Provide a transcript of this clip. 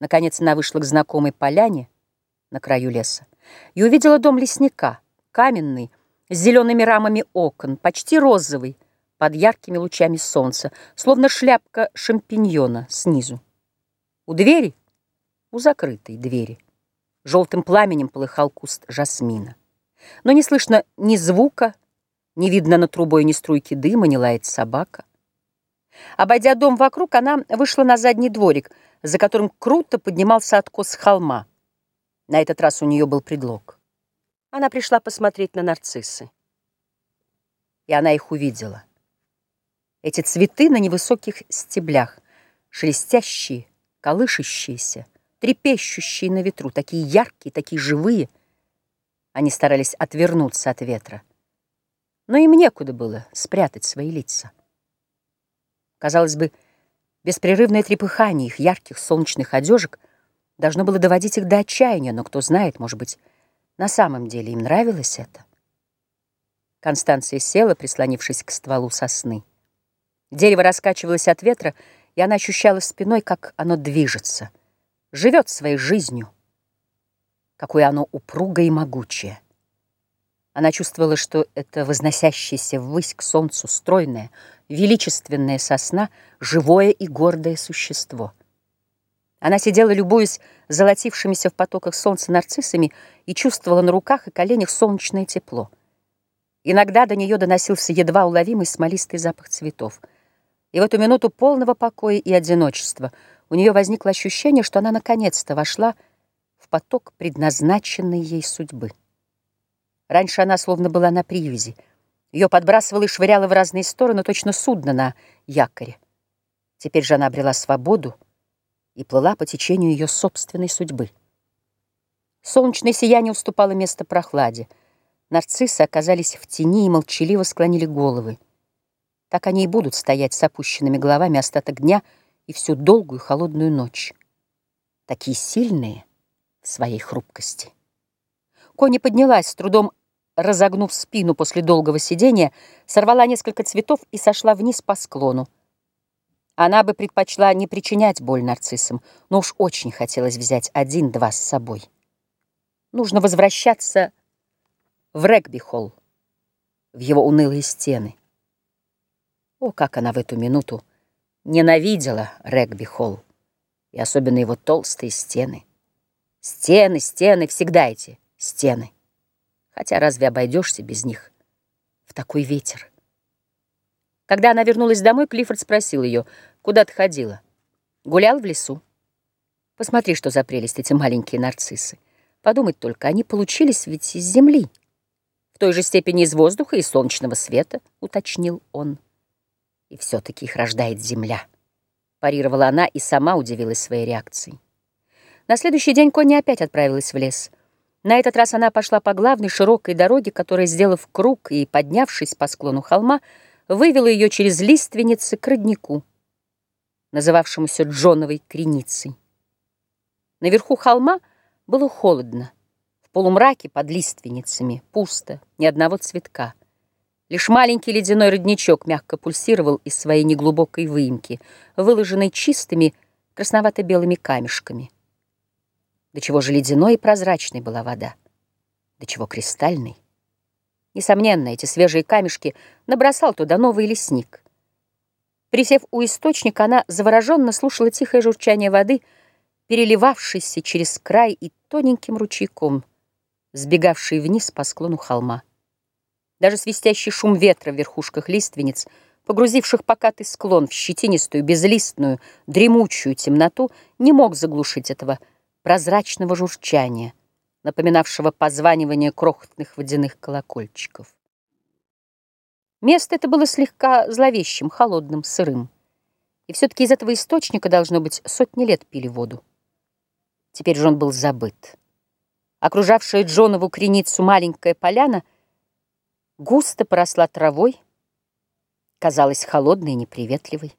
Наконец она вышла к знакомой поляне на краю леса и увидела дом лесника, каменный, с зелеными рамами окон, почти розовый, под яркими лучами солнца, словно шляпка шампиньона снизу. У двери, у закрытой двери, желтым пламенем полыхал куст жасмина. Но не слышно ни звука, не видно на трубой ни струйки дыма, не лает собака. Обойдя дом вокруг, она вышла на задний дворик, за которым круто поднимался откос холма. На этот раз у нее был предлог. Она пришла посмотреть на нарциссы. И она их увидела. Эти цветы на невысоких стеблях, шелестящие, колышащиеся, трепещущие на ветру, такие яркие, такие живые. Они старались отвернуться от ветра. Но им некуда было спрятать свои лица. Казалось бы, беспрерывное трепыхание их ярких солнечных одежек должно было доводить их до отчаяния, но кто знает, может быть, на самом деле им нравилось это. Констанция села, прислонившись к стволу сосны. Дерево раскачивалось от ветра, и она ощущала спиной, как оно движется, живет своей жизнью, какое оно упругое и могучее. Она чувствовала, что это возносящееся ввысь к солнцу стройное, величественная сосна, живое и гордое существо. Она сидела, любуясь золотившимися в потоках солнца нарциссами, и чувствовала на руках и коленях солнечное тепло. Иногда до нее доносился едва уловимый смолистый запах цветов. И в эту минуту полного покоя и одиночества у нее возникло ощущение, что она наконец-то вошла в поток предназначенной ей судьбы. Раньше она словно была на привязи. Ее подбрасывало и швыряло в разные стороны, точно судно на якоре. Теперь же она обрела свободу и плыла по течению ее собственной судьбы. Солнечное сияние уступало место прохладе. Нарциссы оказались в тени и молчаливо склонили головы. Так они и будут стоять с опущенными головами остаток дня и всю долгую холодную ночь. Такие сильные в своей хрупкости. Кони поднялась, с трудом разогнув спину после долгого сидения, сорвала несколько цветов и сошла вниз по склону. Она бы предпочла не причинять боль нарциссам, но уж очень хотелось взять один-два с собой. Нужно возвращаться в регби-холл, в его унылые стены. О, как она в эту минуту ненавидела регби-холл, и особенно его толстые стены. Стены, стены, всегда эти стены. Хотя разве обойдешься без них в такой ветер? Когда она вернулась домой, Клиффорд спросил ее, куда ты ходила? Гулял в лесу. Посмотри, что за прелесть эти маленькие нарциссы. Подумать только, они получились ведь из земли. В той же степени из воздуха и солнечного света, уточнил он. И все-таки их рождает земля. Парировала она и сама удивилась своей реакцией. На следующий день Конни опять отправилась в лес. На этот раз она пошла по главной широкой дороге, которая, сделав круг и поднявшись по склону холма, вывела ее через лиственницы к роднику, называвшемуся Джоновой креницей. Наверху холма было холодно. В полумраке под лиственницами пусто, ни одного цветка. Лишь маленький ледяной родничок мягко пульсировал из своей неглубокой выемки, выложенной чистыми красновато-белыми камешками. До чего же ледяной и прозрачной была вода, до чего кристальной. Несомненно, эти свежие камешки набросал туда новый лесник. Присев у источника, она завороженно слушала тихое журчание воды, переливавшейся через край и тоненьким ручейком, сбегавший вниз по склону холма. Даже свистящий шум ветра в верхушках лиственниц, погрузивших покатый склон в щетинистую, безлистную, дремучую темноту, не мог заглушить этого прозрачного журчания, напоминавшего позванивание крохотных водяных колокольчиков. Место это было слегка зловещим, холодным, сырым. И все-таки из этого источника, должно быть, сотни лет пили воду. Теперь же он был забыт. Окружавшая Джонову креницу маленькая поляна густо поросла травой, казалась холодной и неприветливой.